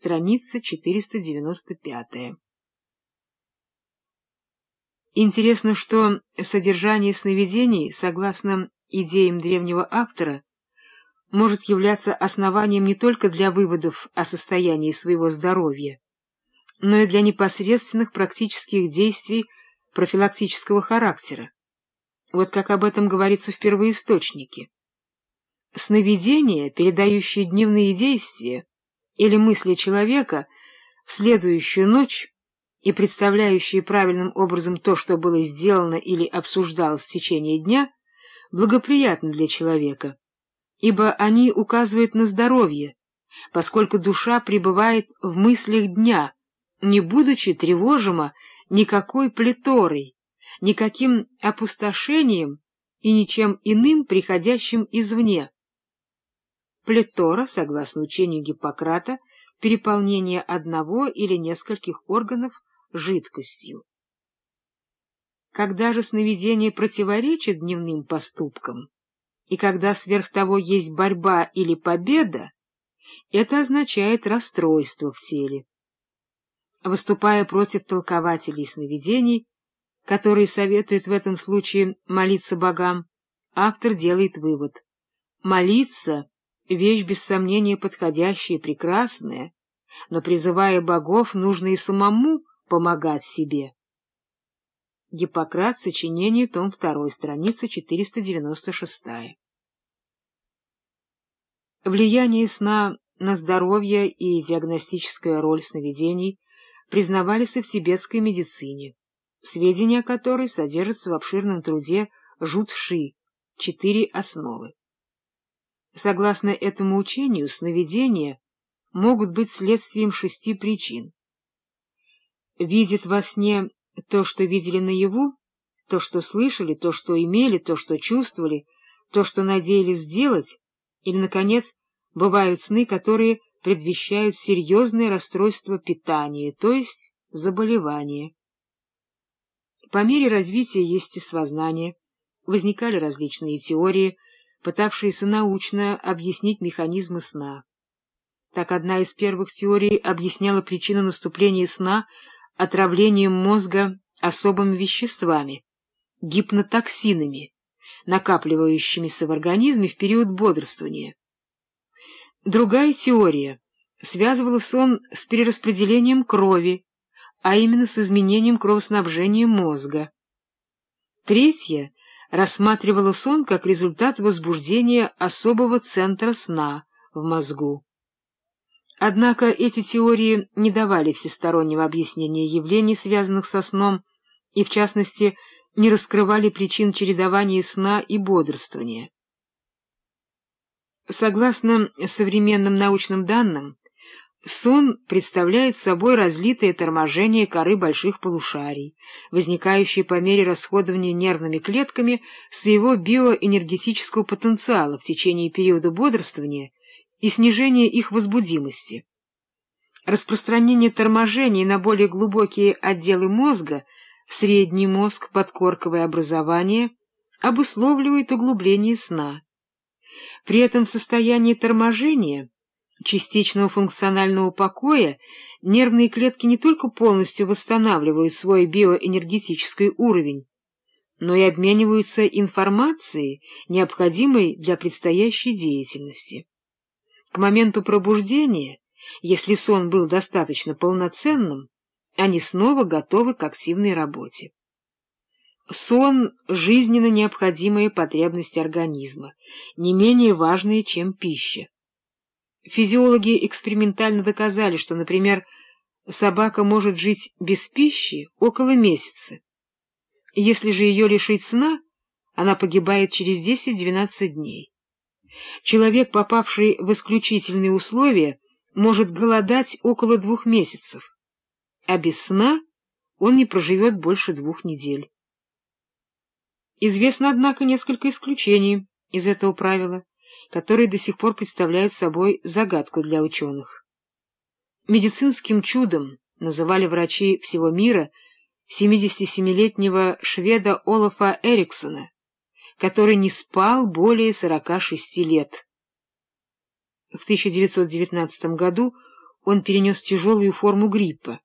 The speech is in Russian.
страница 495. Интересно, что содержание сновидений, согласно идеям древнего автора, может являться основанием не только для выводов о состоянии своего здоровья, но и для непосредственных практических действий профилактического характера. Вот как об этом говорится в первоисточнике. Сновидения, передающие дневные действия или мысли человека в следующую ночь и представляющие правильным образом то, что было сделано или обсуждалось в течение дня, благоприятны для человека, ибо они указывают на здоровье, поскольку душа пребывает в мыслях дня, не будучи тревожима никакой плеторой, никаким опустошением и ничем иным, приходящим извне. Плетора, согласно учению Гиппократа, переполнение одного или нескольких органов жидкостью. Когда же сновидение противоречит дневным поступкам, и когда сверх того есть борьба или победа, это означает расстройство в теле. Выступая против толкователей сновидений, которые советуют в этом случае молиться богам, автор делает вывод. Молиться — вещь без сомнения подходящая и прекрасная, но, призывая богов, нужно и самому помогать себе. Гиппократ, сочинение, том 2, страница 496. Влияние сна на здоровье и диагностическая роль сновидений признавались и в тибетской медицине, сведения о которой содержатся в обширном труде Жутши «Четыре основы». Согласно этому учению, сновидения могут быть следствием шести причин видит во сне то, что видели наяву, то, что слышали, то, что имели, то, что чувствовали, то, что надеялись сделать, или, наконец, бывают сны, которые предвещают серьезное расстройство питания, то есть заболевание. По мере развития естествознания возникали различные теории, пытавшиеся научно объяснить механизмы сна. Так одна из первых теорий объясняла причину наступления сна отравлением мозга особыми веществами, гипнотоксинами, накапливающимися в организме в период бодрствования. Другая теория связывала сон с перераспределением крови, а именно с изменением кровоснабжения мозга. Третья рассматривала сон как результат возбуждения особого центра сна в мозгу. Однако эти теории не давали всестороннего объяснения явлений, связанных со сном, и, в частности, не раскрывали причин чередования сна и бодрствования. Согласно современным научным данным, сон представляет собой разлитое торможение коры больших полушарий, возникающее по мере расходования нервными клетками своего биоэнергетического потенциала в течение периода бодрствования и снижение их возбудимости. Распространение торможений на более глубокие отделы мозга, средний мозг, подкорковое образование, обусловливает углубление сна. При этом в состоянии торможения, частичного функционального покоя, нервные клетки не только полностью восстанавливают свой биоэнергетический уровень, но и обмениваются информацией, необходимой для предстоящей деятельности. К моменту пробуждения, если сон был достаточно полноценным, они снова готовы к активной работе. Сон — жизненно необходимая потребность организма, не менее важная, чем пища. Физиологи экспериментально доказали, что, например, собака может жить без пищи около месяца. Если же ее лишить сна, она погибает через 10-12 дней. Человек, попавший в исключительные условия, может голодать около двух месяцев, а без сна он не проживет больше двух недель. Известно, однако, несколько исключений из этого правила, которые до сих пор представляют собой загадку для ученых. Медицинским чудом называли врачи всего мира 77-летнего шведа Олафа Эриксона, который не спал более 46 лет. В 1919 году он перенес тяжелую форму гриппа.